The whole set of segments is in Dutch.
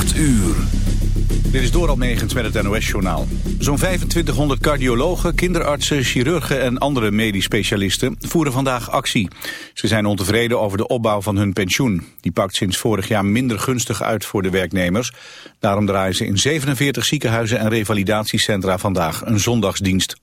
8 uur. Dit is Doral Megens met het NOS-journaal. Zo'n 2500 cardiologen, kinderartsen, chirurgen en andere medisch specialisten voeren vandaag actie. Ze zijn ontevreden over de opbouw van hun pensioen. Die pakt sinds vorig jaar minder gunstig uit voor de werknemers. Daarom draaien ze in 47 ziekenhuizen en revalidatiecentra vandaag een zondagsdienst.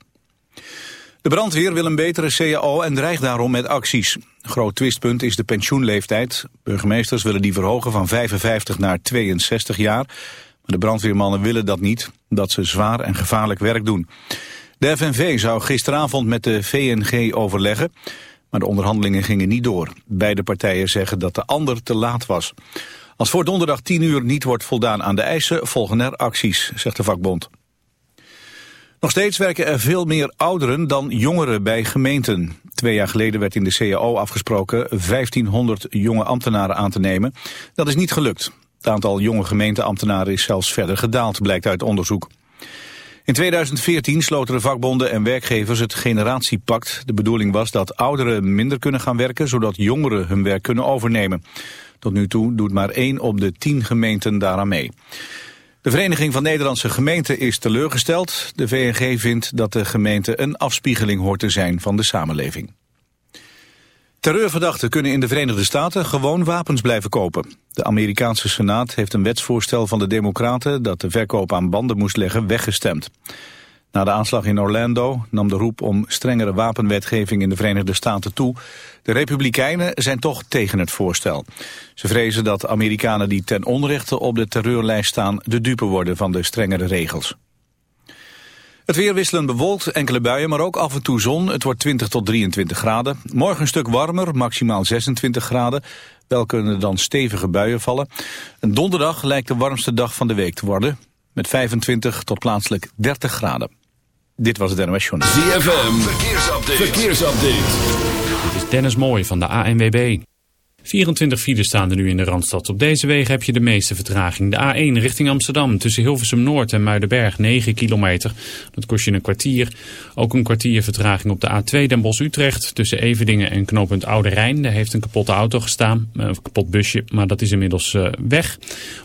De brandweer wil een betere CAO en dreigt daarom met acties. Groot twistpunt is de pensioenleeftijd. Burgemeesters willen die verhogen van 55 naar 62 jaar. Maar de brandweermannen willen dat niet, dat ze zwaar en gevaarlijk werk doen. De FNV zou gisteravond met de VNG overleggen, maar de onderhandelingen gingen niet door. Beide partijen zeggen dat de ander te laat was. Als voor donderdag 10 uur niet wordt voldaan aan de eisen, volgen er acties, zegt de vakbond. Nog steeds werken er veel meer ouderen dan jongeren bij gemeenten. Twee jaar geleden werd in de CAO afgesproken 1500 jonge ambtenaren aan te nemen. Dat is niet gelukt. Het aantal jonge gemeenteambtenaren is zelfs verder gedaald, blijkt uit onderzoek. In 2014 sloten de vakbonden en werkgevers het generatiepact. De bedoeling was dat ouderen minder kunnen gaan werken, zodat jongeren hun werk kunnen overnemen. Tot nu toe doet maar één op de tien gemeenten daaraan mee. De Vereniging van Nederlandse Gemeenten is teleurgesteld. De VNG vindt dat de gemeente een afspiegeling hoort te zijn van de samenleving. Terreurverdachten kunnen in de Verenigde Staten gewoon wapens blijven kopen. De Amerikaanse Senaat heeft een wetsvoorstel van de Democraten... dat de verkoop aan banden moest leggen weggestemd. Na de aanslag in Orlando nam de roep om strengere wapenwetgeving in de Verenigde Staten toe. De Republikeinen zijn toch tegen het voorstel. Ze vrezen dat Amerikanen die ten onrechte op de terreurlijst staan de dupe worden van de strengere regels. Het weer wisselen bewolkt, enkele buien, maar ook af en toe zon. Het wordt 20 tot 23 graden. Morgen een stuk warmer, maximaal 26 graden. Wel kunnen dan stevige buien vallen. En donderdag lijkt de warmste dag van de week te worden. Met 25 tot plaatselijk 30 graden. Dit was het NOS Journal. ZFM, verkeersupdate. verkeersupdate. Dit is Dennis Mooij van de ANWB. 24 files staan er nu in de Randstad. Op deze wegen heb je de meeste vertraging. De A1 richting Amsterdam tussen Hilversum Noord en Muidenberg 9 kilometer. Dat kost je een kwartier. Ook een kwartier vertraging op de A2 Den Bosch-Utrecht tussen Evedingen en knooppunt Oude Rijn. Daar heeft een kapotte auto gestaan, een kapot busje, maar dat is inmiddels uh, weg.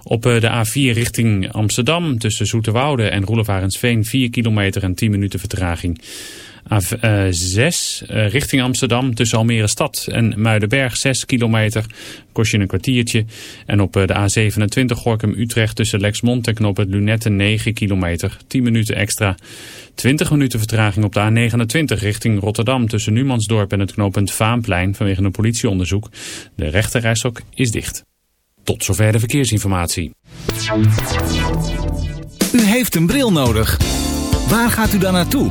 Op uh, de A4 richting Amsterdam tussen Zoeterwoude en Roelevarensveen 4 kilometer en 10 minuten vertraging. A6 uh, richting Amsterdam tussen Almere Stad en Muidenberg 6 kilometer. Kost je een kwartiertje. En op uh, de A27 Gorkum Utrecht tussen Lexmond en Knoop het Lunette 9 kilometer. 10 minuten extra. 20 minuten vertraging op de A29 richting Rotterdam tussen Numansdorp en het knooppunt Vaanplein vanwege een politieonderzoek. De rechterrijstok is dicht. Tot zover de verkeersinformatie. U heeft een bril nodig. Waar gaat u dan naartoe?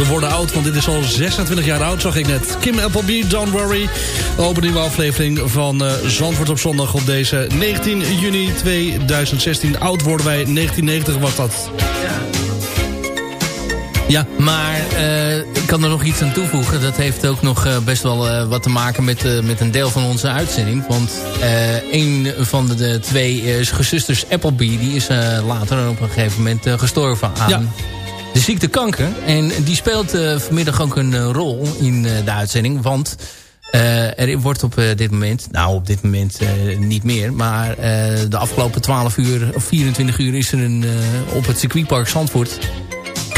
We worden oud, want dit is al 26 jaar oud, zag ik net. Kim Appleby, Don't Worry. Opening aflevering van uh, Zandvoort op zondag op deze 19 juni 2016. Oud worden wij, 1990 was dat. Ja. Ja. Maar uh, ik kan er nog iets aan toevoegen. Dat heeft ook nog uh, best wel uh, wat te maken met, met een deel van onze uitzending. Want een van de, de twee gezusters Appleby... die is later op een gegeven moment gestorven aan... Ja de ziekte kanker. En die speelt uh, vanmiddag ook een uh, rol in uh, de uitzending. Want er wordt op dit moment, nou op dit moment niet meer... maar de afgelopen 12 uur of 24 uur is er een, op het circuitpark Zandvoort...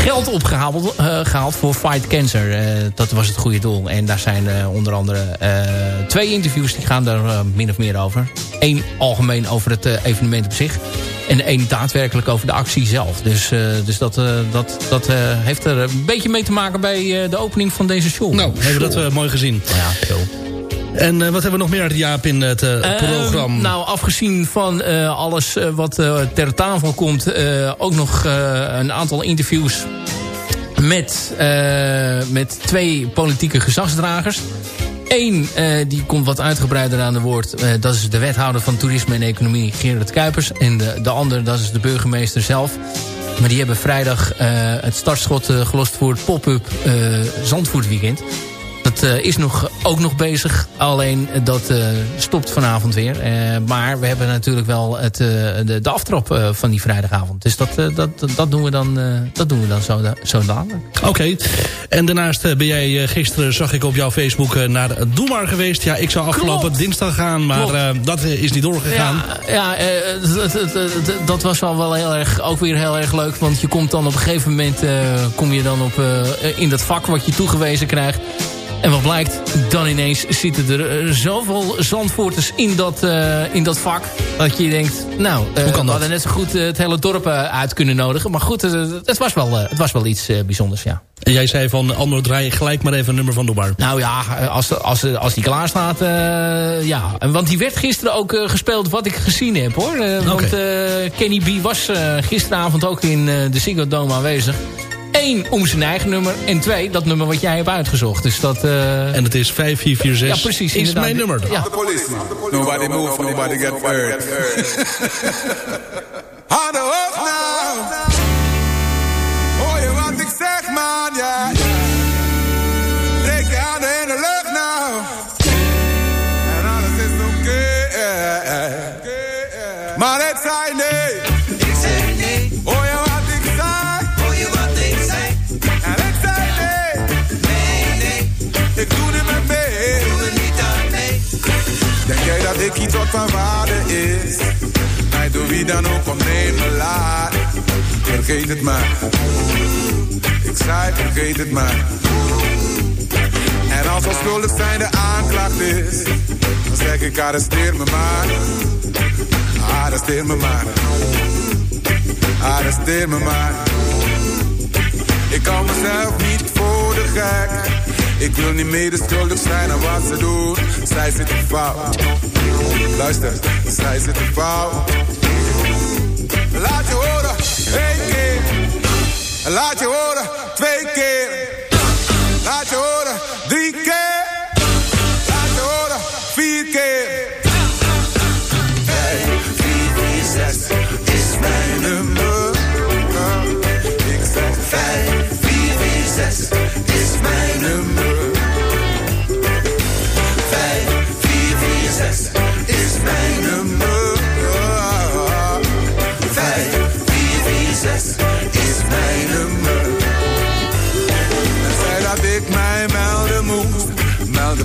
geld opgehaald gehaald voor Fight Cancer. dat was het goede doel. En daar zijn onder andere twee interviews die gaan daar min of meer over. Eén algemeen over het evenement op zich... En één daadwerkelijk over de actie zelf. Dus, uh, dus dat, uh, dat, dat uh, heeft er een beetje mee te maken bij de opening van deze show. Nou, hebben we dat mooi gezien. Ja, zo. En wat hebben we nog meer, Jaap, in het uh, programma? Nou, afgezien van uh, alles wat ter tafel komt... ook nog een aantal interviews met, met twee politieke gezagsdragers. Eén, uh, die komt wat uitgebreider aan de woord. Uh, dat is de wethouder van Toerisme en Economie, Gerard Kuipers. En de, de ander, dat is de burgemeester zelf. Maar die hebben vrijdag uh, het startschot gelost voor het pop-up Zandvoort weekend. Dat uh, is nog, ook nog bezig. Alleen dat uh, stopt vanavond weer. Maar we hebben natuurlijk wel het, de, de aftrap van die vrijdagavond. Dus dat, dat, dat doen we dan, dat doen we dan zo, zo dadelijk. Oké. Okay. En daarnaast ben jij gisteren, zag ik op jouw Facebook, naar Doe maar geweest. Ja, ik zou afgelopen Klopt. dinsdag gaan, maar dat is niet doorgegaan. Ja, ja dat was wel, wel heel erg, ook weer heel erg leuk. Want je komt dan op een gegeven moment kom je dan op, in dat vak wat je toegewezen krijgt. En wat blijkt, dan ineens zitten er uh, zoveel Zandvoorters in dat, uh, in dat vak... dat je denkt, nou, uh, we hadden net zo goed het hele dorp uit kunnen nodigen. Maar goed, het, was wel, het was wel iets bijzonders, ja. En jij zei van, Andro draai gelijk maar even een nummer van Dobar. Nou ja, als, als, als die klaar staat, ja. Want die werd gisteren ook gespeeld wat ik gezien heb, hoor. Okay. Want Kenny B was gisteravond ook in de Ziggo Dome aanwezig. Eén, om zijn eigen nummer. En twee, dat nummer wat jij hebt uitgezocht. Dus dat, uh... En het is 5446. Ja, precies. Is inderdaad. mijn nummer. Ja. Nobody move, nobody get hurt. Handen hoog nou. Hoor je wat ik zeg, man, ja. Breek je handen in de lucht nou. En alles is oké. Okay. Maar het zijn ik iets wat van waarde is. Mij door wie dan ook om me laat. Vergeet het maar. Ik zei vergeet het maar. En als al schuldig zijn de aanklacht is. Dan zeg ik arresteer me maar. Arresteer me maar. Arresteer me maar. Ik kan mezelf niet voor Ik wil niet medeschuldig zijn aan wat ze doen. Zij zitten fout. Luister, zij zitten fout. Laat je horen, één keer. Laat je horen, twee keer. Laat je horen,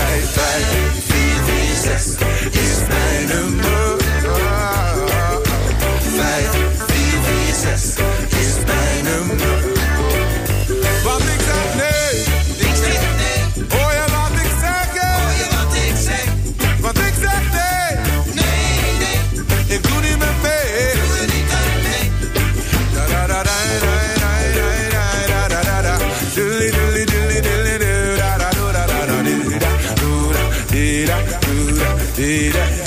55436 is mijn nummer. 5436. did I?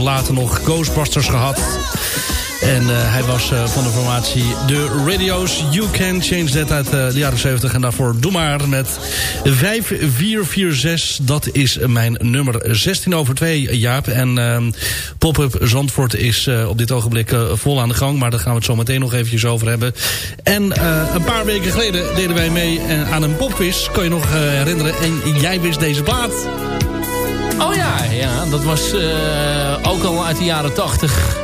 Later nog Ghostbusters gehad. En uh, hij was uh, van de formatie The Radios. You Can Change That uit uh, de jaren 70. En daarvoor Doe Maar met 5446. Dat is mijn nummer 16 over 2, Jaap. En ehm, Pop-Up Zandvoort is op dit ogenblik vol aan de gang. Maar daar gaan we het zo meteen nog eventjes over hebben. En een paar weken geleden deden wij mee aan een popquiz. Kan je nog herinneren? En jij wist deze plaat. Oh ja, ja dat was uh, ook al uit de jaren 80.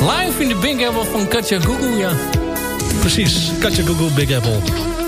Live in de Big Apple van Katja Google, ja. Precies, Katja Google Big Apple.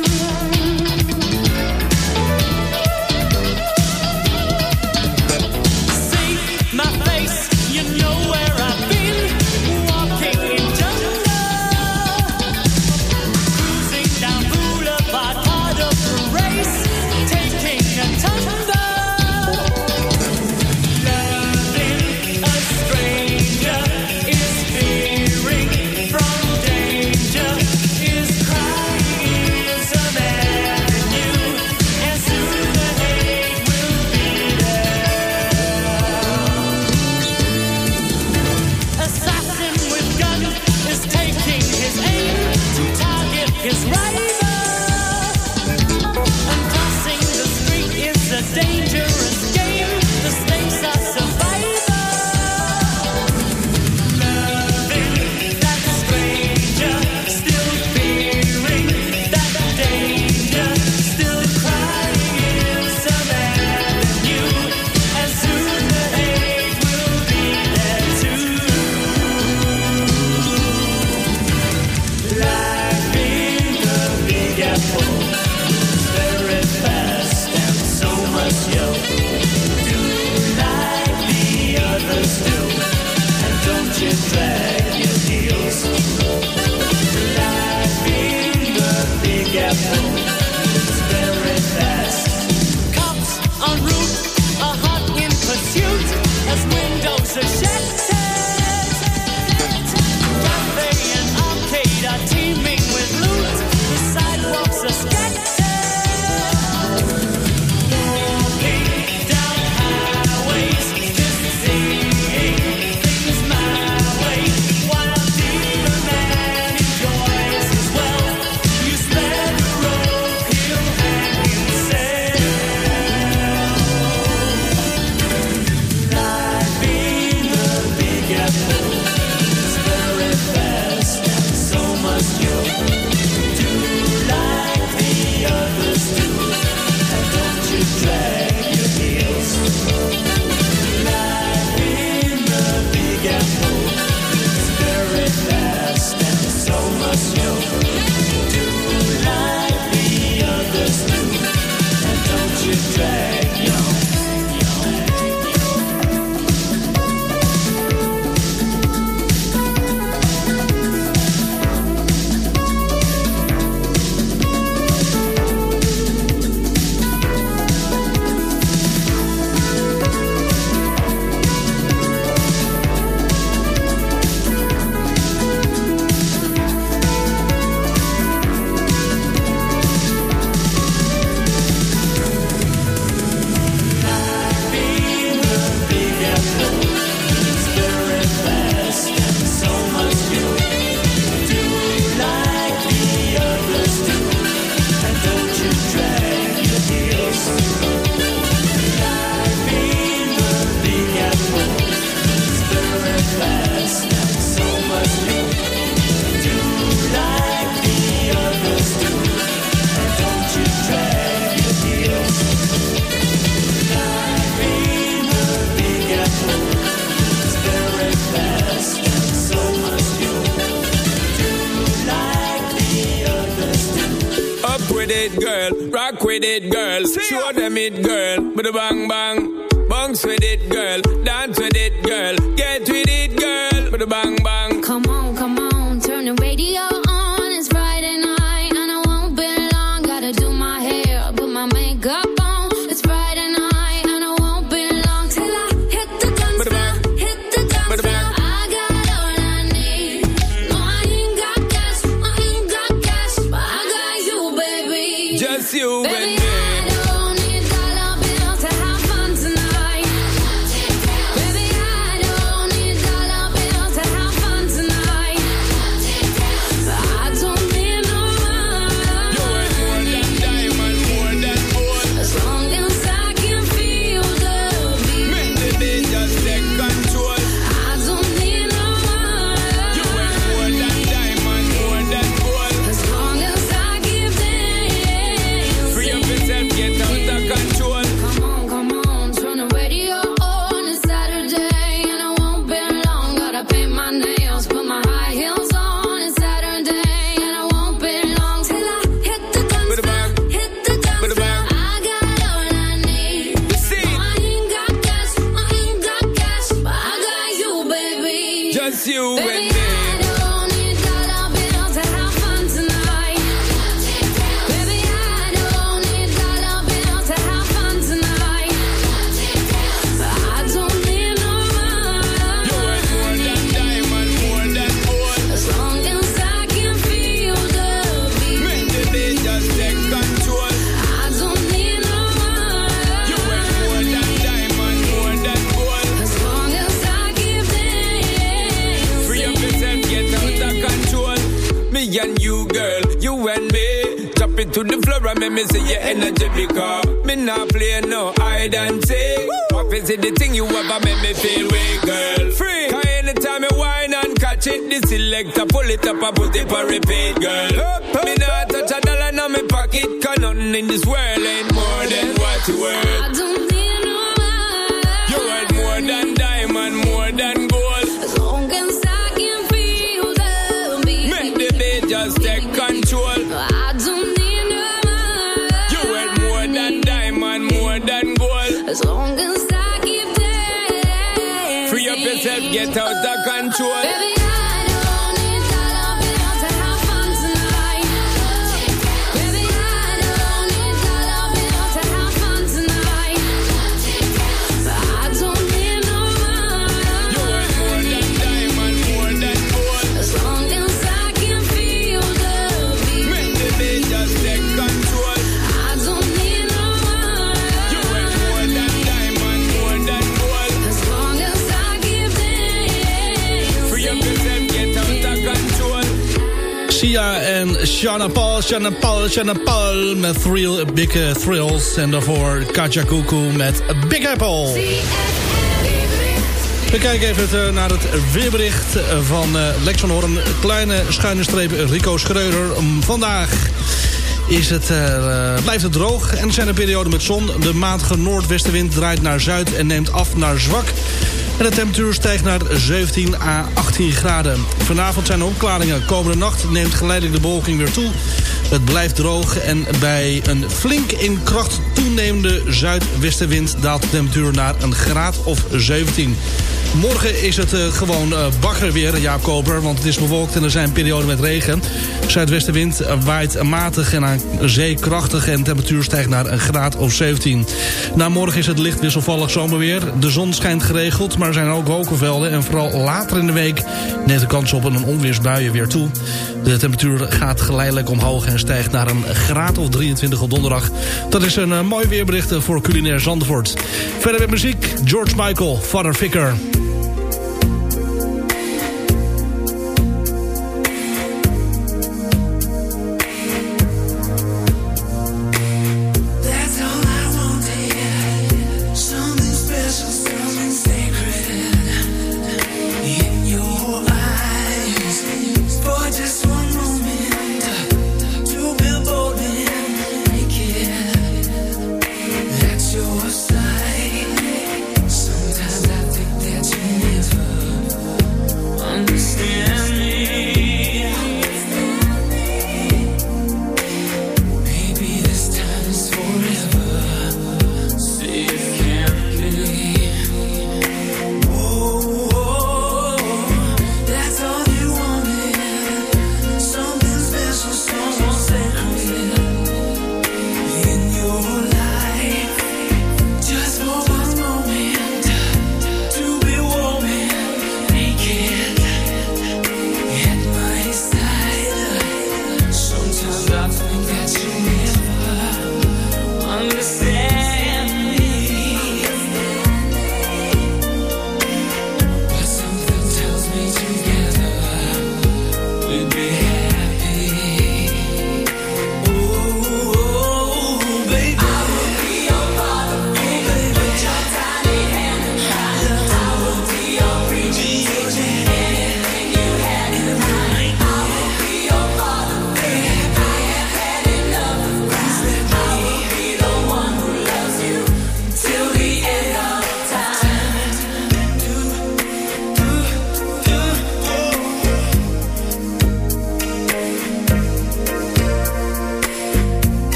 Shana Paul, Shana Paul, Shana Paul met thrill, Big eh, Thrills. En daarvoor kajakuku met Big Apple. We kijken even eh, naar het weerbericht eh, van Lex van Horn. Kleine schuine streep Rico Schreuder. Vandaag is het, blijft het droog en zijn er perioden met zon. De matige noordwestenwind draait naar zuid en neemt af naar zwak. En de temperatuur stijgt naar 17 à 18 graden. Vanavond zijn er opklaringen. Komende nacht neemt geleidelijk de bewolking weer toe. Het blijft droog en bij een flink in kracht toenemende zuidwestenwind... daalt de temperatuur naar een graad of 17. Morgen is het eh, gewoon eh, bakker weer, Jaap Koper, want het is bewolkt en er zijn perioden met regen. Zuidwestenwind eh, waait matig en aan zee krachtig en de temperatuur stijgt naar een graad of 17. Na morgen is het licht wisselvallig zomerweer. De zon schijnt geregeld, maar er zijn ook wolkenvelden en vooral later in de week neemt de kans op een onweersbuien weer toe. De temperatuur gaat geleidelijk omhoog stijgt naar een graad of 23 op donderdag. Dat is een eh, mooi weerbericht eh, voor culinair Zandvoort. Verder met muziek, George Michael, Father Vicker.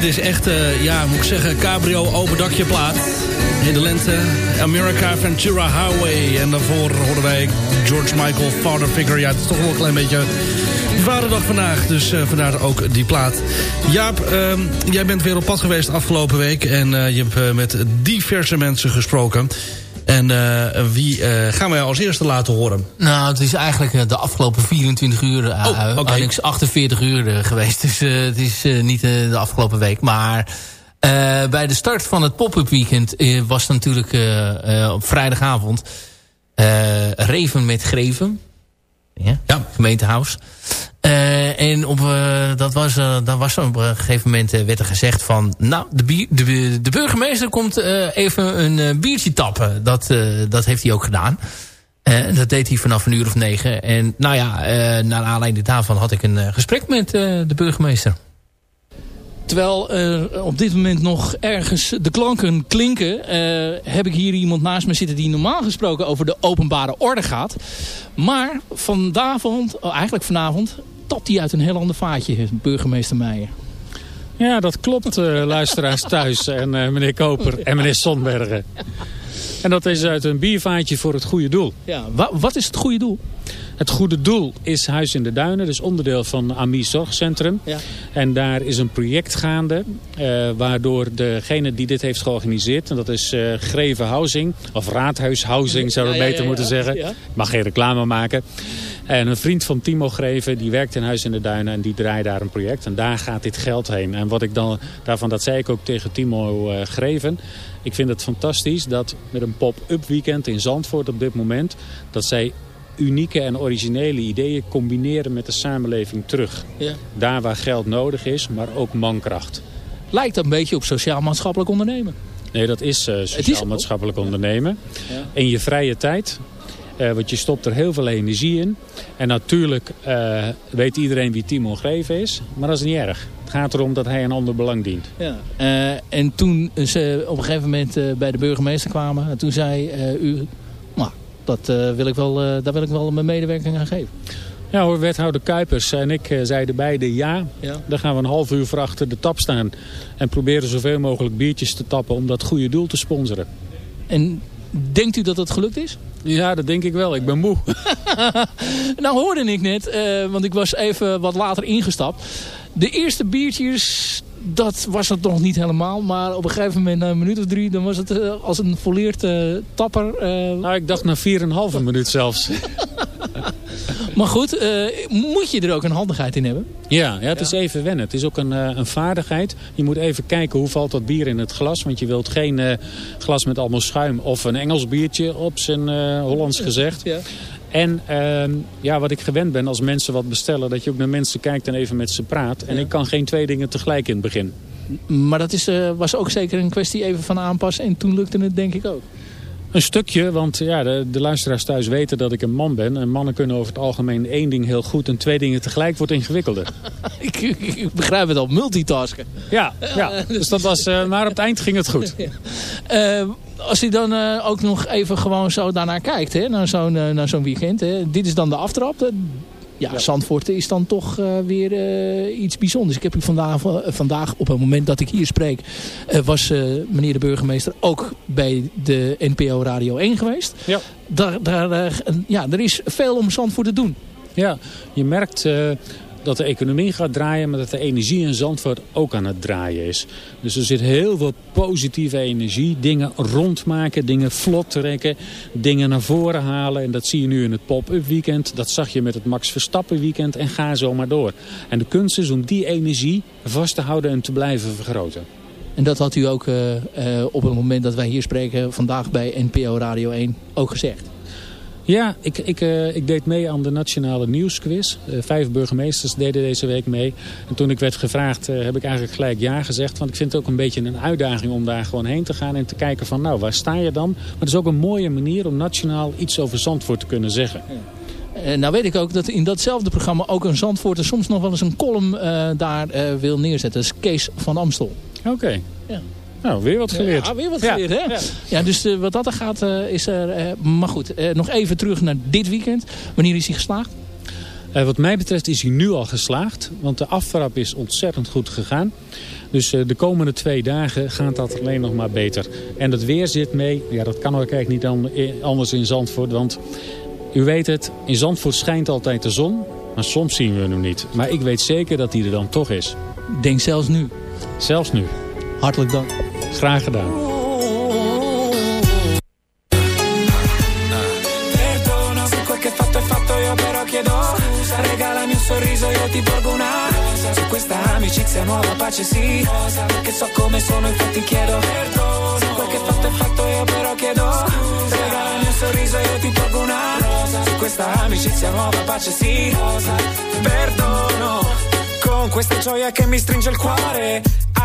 Dit is echt, eh, ja, moet ik zeggen, cabrio open dakje plaat. In de lente, America Ventura Highway. En daarvoor hoorden wij George Michael, Father Figure. Ja, het is toch wel een klein beetje vaderdag vandaag. Dus eh, vandaar ook die plaat. Jaap, ehm, jij bent weer op pad geweest afgelopen week. En eh, je hebt met diverse mensen gesproken. En eh, wie eh, gaan wij als eerste laten horen? Nou, het is eigenlijk eh, de afgelopen 24 uur, Oh, eigenlijk 48 uur geweest. Dus het is niet de afgelopen week. Maar bij de start van het pop-up weekend was natuurlijk op vrijdagavond Reven met Greven. Ja, gemeentehuis. Eh, en op, eh, dat was, eh, dat was op een gegeven moment werd er gezegd van... nou, de, de, de burgemeester komt even een biertje tappen. Dat, dat heeft hij ook gedaan. Dat deed hij vanaf een uur of negen. En nou ja, naar aanleiding daarvan had ik een gesprek met de burgemeester. Terwijl er op dit moment nog ergens de klanken klinken... eh, heb ik hier iemand naast me zitten die normaal gesproken over de openbare orde gaat. Maar vanavond, oh, eigenlijk vanavond, tapt hij uit een heel ander vaatje, burgemeester Meijer. Ja, dat klopt, eh, luisteraars thuis en eh, meneer Koper en meneer Sonbergen. En dat is uit een biervaatje voor het goede doel. Ja, wa- wat is het goede doel? Het goede doel is Huis in de Duinen, dus onderdeel van AMI Zorgcentrum. Ja. En daar is een project gaande, eh, waardoor degene die dit heeft georganiseerd, en dat is eh Greven Housing, of Raadhuis Housing zou we ja, beter moeten zeggen. Ik mag geen reclame maken. En een vriend van Timo Greven, die werkt in Huis in de Duinen en die draait daar een project. En daar gaat dit geld heen. En wat ik dan daarvan, dat zei ik ook tegen Timo eh, Greven. Ik vind het fantastisch dat met een pop-up weekend in Zandvoort op dit moment... dat zij unieke en originele ideeën combineren met de samenleving terug. Ja. Daar waar geld nodig is, maar ook mankracht. Lijkt een beetje op sociaal-maatschappelijk ondernemen. Nee, dat is eh, sociaal-maatschappelijk ondernemen. In je vrije tijd. eh, want je stopt er heel veel energie in. En natuurlijk eh, weet iedereen wie Timo Greven is. Maar dat is niet erg. Het gaat erom dat hij een ander belang dient. Ja. En toen ze op een gegeven moment bij de burgemeester kwamen, toen zei u, dat, eh, wil ik wel, eh, daar wil ik wel mijn medewerking aan geven. Ja hoor, wethouder Kuipers en ik eh, zeiden beide ja. Ja. Dan gaan we een half uur voor achter de tap staan. En proberen zoveel mogelijk biertjes te tappen om dat goede doel te sponsoren. En denkt u dat het gelukt is? Ja, dat denk ik wel. Ik ben moe. nou hoorde ik net, want ik was even wat later ingestapt. De eerste biertjes, dat was het nog niet helemaal. Maar op een gegeven moment, na een minuut of drie, dan was het eh, als een volleerd eh, tapper. eh. Nou, ik dacht na 4,5 minuut zelfs. maar goed, moet je er ook een handigheid in hebben? Ja, ja het is even wennen. Het is ook een, een vaardigheid. Je moet even kijken hoe valt dat bier in het glas. Want je wilt geen glas met allemaal schuim of een Engels biertje op zijn Hollands gezegd. Ja. En ehm, ja, wat ik gewend ben als mensen wat bestellen... dat je ook naar mensen kijkt en even met ze praat. En ik kan geen twee dingen tegelijk in het begin. Maar dat is, eh, was ook zeker een kwestie even van aanpassen. En toen lukte het denk ik ook. Een stukje, want ja, de, de luisteraars thuis weten dat ik een man ben. En mannen kunnen over het algemeen één ding heel goed... en twee dingen tegelijk wordt ingewikkelder. ik, ik, ik begrijp het al, multitasken. Ja, ja. dus dat was, eh, maar op het eind ging het goed. Eh, als u dan eh, ook nog even gewoon zo daarnaar kijkt, hè, naar zo'n eh, naar zo'n weekend. Hè. Dit is dan de aftrap. Ja, Zandvoort is dan toch eh, weer iets bijzonders. Ik heb u vandaag, vandaag op het moment dat ik hier spreek... was meneer de burgemeester ook bij de NPO Radio 1 geweest. Ja. Daar, daar, ja, er is veel om Zandvoort te doen. Ja, je merkt dat de economie gaat draaien, maar dat de energie in Zandvoort ook aan het draaien is. Dus er zit heel veel positieve energie. Dingen rondmaken, dingen vlot trekken, dingen naar voren halen. En dat zie je nu in het pop-up weekend. Dat zag je met het Max Verstappen weekend en ga zo maar door. En de kunst is om die energie vast te houden en te blijven vergroten. En dat had u ook eh, eh, op het moment dat wij hier spreken vandaag bij NPO Radio 1 ook gezegd. Ja, ik, ik, eh, ik deed mee aan de Nationale Nieuwsquiz. Eh, vijf burgemeesters deden deze week mee. En toen ik werd gevraagd eh, heb ik eigenlijk gelijk ja gezegd. Want ik vind het ook een beetje een uitdaging om daar gewoon heen te gaan. En te kijken van nou, waar sta je dan? Maar het is ook een mooie manier om nationaal iets over Zandvoort te kunnen zeggen. Eh, nou weet ik ook dat in datzelfde programma ook een Zandvoorter soms nog wel eens een column daar wil neerzetten. Dat is Kees van Amstel. Oké. Ja. Nou, weer wat geleerd. Ja, weer wat Ja. geleerd, hè? Ja, dus eh, wat dat er gaat, eh, is er... eh, maar goed, nog even terug naar dit weekend. Wanneer is hij geslaagd? Wat mij betreft is hij nu al geslaagd. Want de aftrap is ontzettend goed gegaan. Dus de komende twee dagen gaat dat alleen nog maar beter. En het weer zit mee. Ja, dat kan ook eigenlijk niet an- anders in Zandvoort. Want u weet het, in Zandvoort schijnt altijd de zon. Maar soms zien we hem niet. Maar ik weet zeker dat hij er dan toch is. Denk zelfs nu. Zelfs nu. Hartelijk dank. Graag gedaan. Regalami un sorriso io ti porgo una Rosa. Su questa amicizia nuova pace sì Rosa. Perché so come sono infatti chiedo Perdono se quel che fatto è fatto io però chiedo Scusa regalami un sorriso io ti porgo una Rosa. Su questa amicizia nuova pace sì Rosa. Perdono con questa gioia che mi stringe il cuore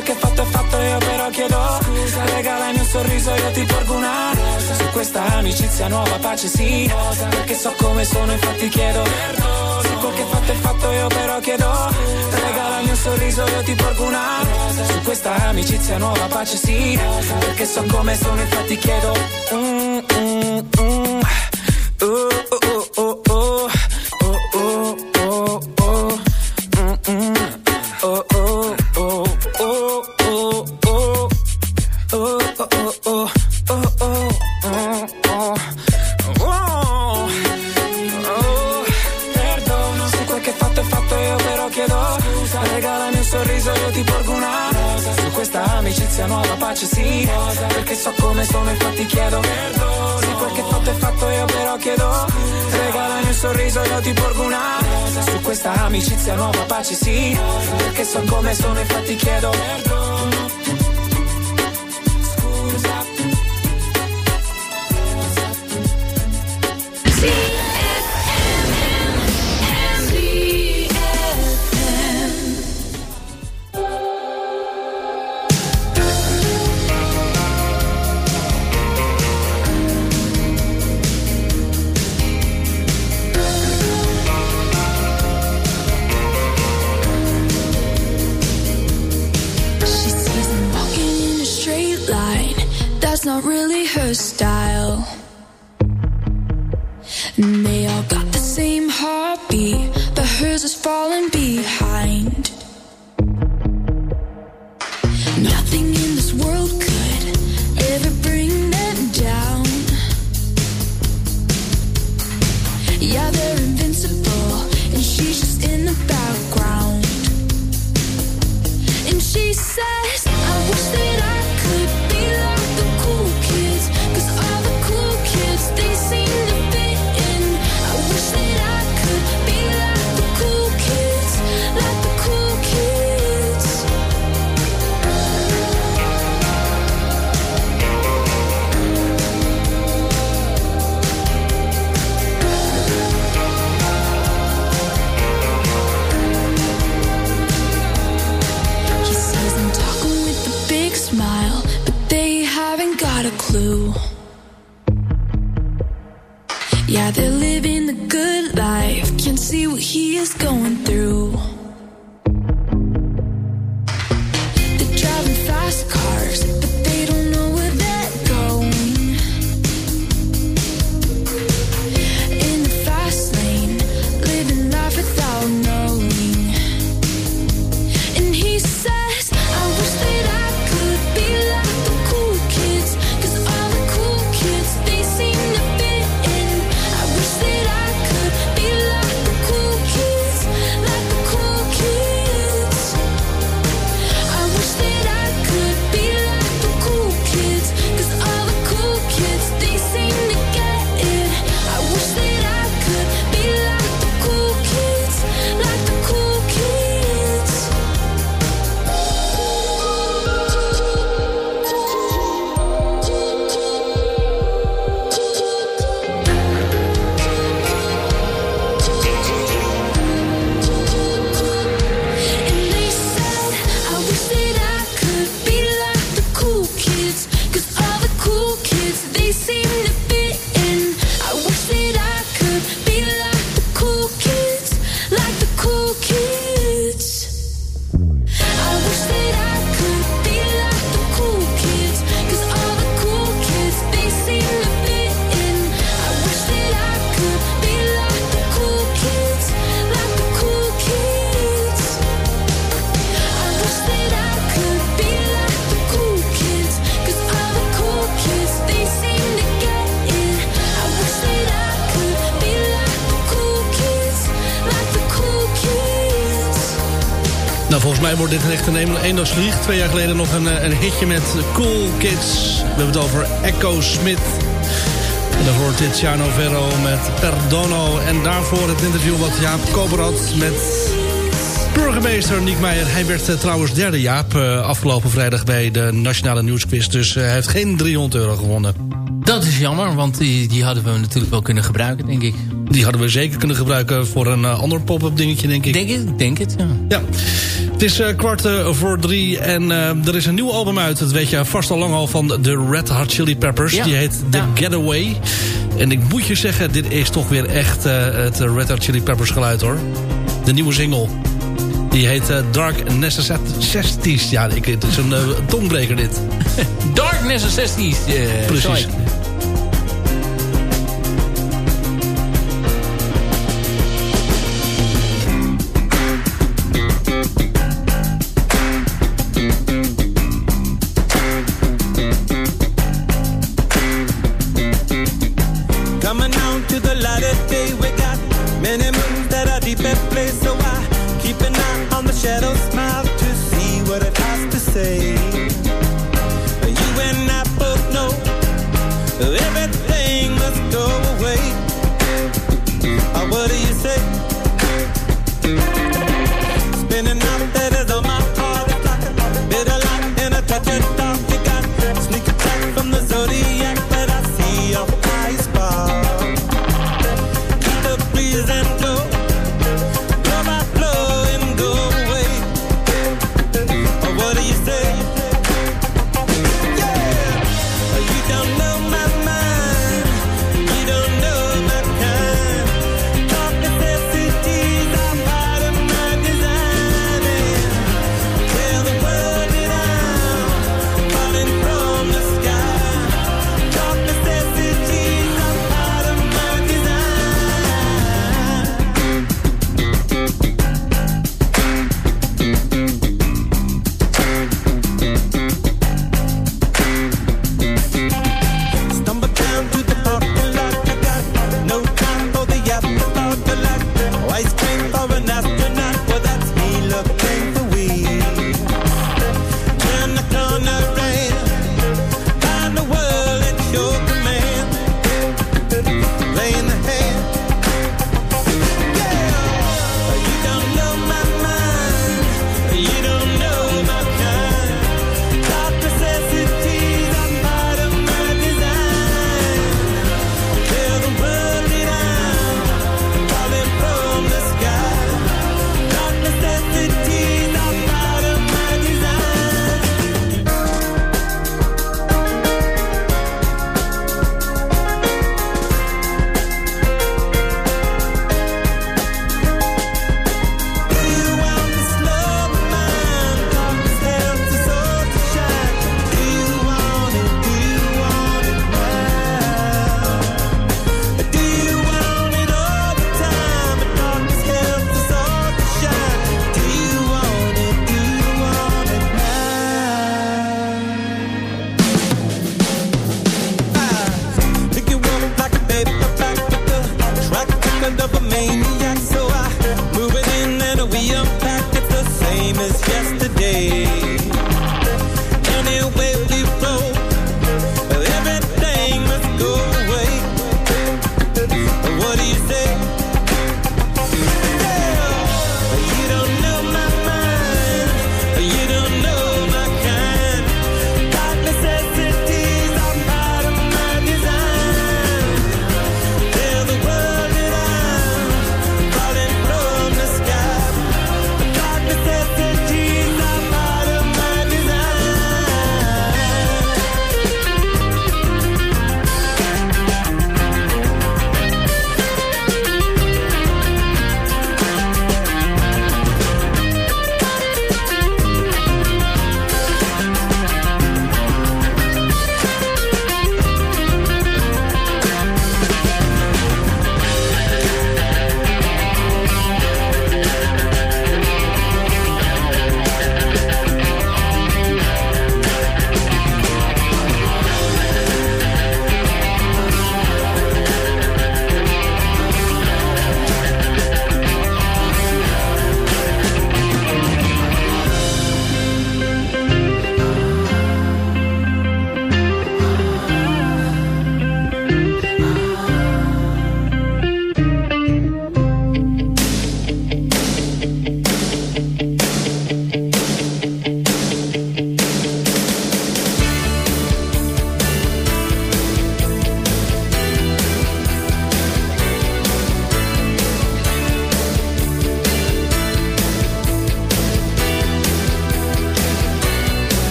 quel che fatto è fatto, io però chiedo. Scusa, regalami un sorriso, io ti porgo una rosa. Su questa amicizia nuova pace sì. Perché so come sono, infatti chiedo. Se quel che fatto è fatto, io però chiedo. Regalami un sorriso, io ti porgo una rosa. Su questa amicizia nuova pace sì. Perché so come sono, infatti chiedo. Mm, mm, mm. Uh, sono infatti chiedo Perdono se quel che fatto è fatto io però chiedo Regalami un sorriso io ti porgo una Su questa amicizia nuova pace sì Perché so come sono infatti chiedo Perdono not really her style. Dit echt een een- eendagsvlieg. Twee jaar geleden nog een, eh, een hitje met Cool Kids. We hebben het over Echo Smith. En daarvoor Tiziano Ferro met Perdono. En daarvoor het interview wat Jaap Koper had met burgemeester Niek Meijer. Hij werd eh, trouwens derde Jaap eh, afgelopen vrijdag bij de Nationale Nieuwsquiz. Dus hij heeft geen 300 euro gewonnen. Dat is jammer, want die, die hadden we natuurlijk wel kunnen gebruiken, denk ik. Die hadden we zeker kunnen gebruiken voor een ander pop-up dingetje, denk ik. Denk ik, denk het, ja. Ja, het is eh, kwart eh, voor drie en eh, er is een nieuw album uit. Dat weet je vast al lang al van de Red Hot Chili Peppers. Ja. Die heet The Getaway. En ik moet je zeggen, dit is toch weer echt het Red Hot Chili Peppers geluid hoor. De nieuwe single. Die heet Dark Necessities. Ja, ik, het is een tongbreker dit. Dark Necessities. Precies. sorry.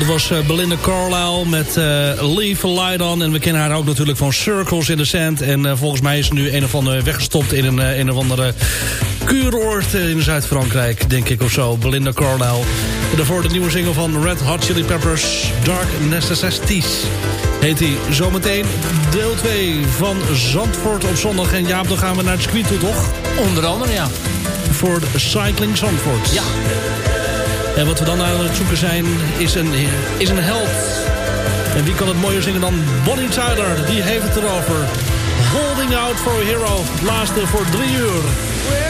Dat was eh, Belinda Carlisle met eh, Leave a Light On. En we kennen haar ook natuurlijk van Circles in the Sand. En eh, volgens mij is ze nu een of andere weggestopt in een, een of andere kuuroord in Zuid-Frankrijk, denk ik of zo. Belinda Carlisle. En daarvoor de nieuwe single van Red Hot Chili Peppers, Dark Necessities. Heet hij zometeen deel 2 van Zandvoort op zondag. En Jaap, dan gaan we naar het circuit toe, toch? Onder andere, ja. Voor de Cycling Zandvoort. Ja. En wat we dan aan het zoeken zijn, is een, is een held. En wie kan het mooier zingen dan Bonnie Tyler? Die heeft het erover. Holding out for a hero. Laatste voor drie uur.